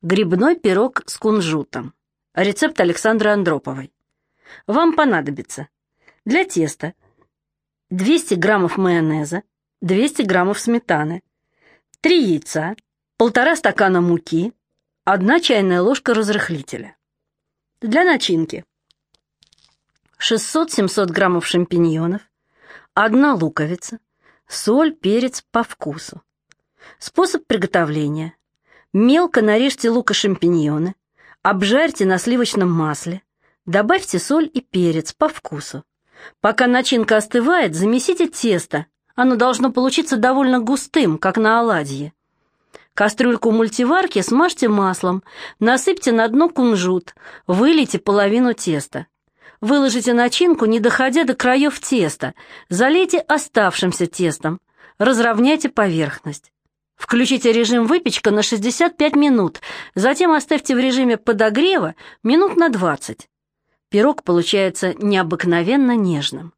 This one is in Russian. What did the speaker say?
Грибной пирог с кунжутом. Рецепт Александры Андроповой. Вам понадобится для теста 200 граммов майонеза, 200 граммов сметаны, 3 яйца, полтора стакана муки, 1 чайная ложка разрыхлителя. Для начинки 600-700 граммов шампиньонов, 1 луковица, соль, перец по вкусу. Способ приготовления. Мелко нарежьте лук и шампиньоны, обжарьте на сливочном масле, добавьте соль и перец по вкусу. Пока начинка остывает, замесите тесто. Оно должно получиться довольно густым, как на оладье. Кастрюльку мультиварки смажьте маслом, насыпьте на дно кунжут, вылейте половину теста. Выложите начинку, не доходя до краев теста, залейте оставшимся тестом, разровняйте поверхность. Включите режим выпечка на 65 минут, затем оставьте в режиме подогрева минут на 20. Пирог получается необыкновенно нежным.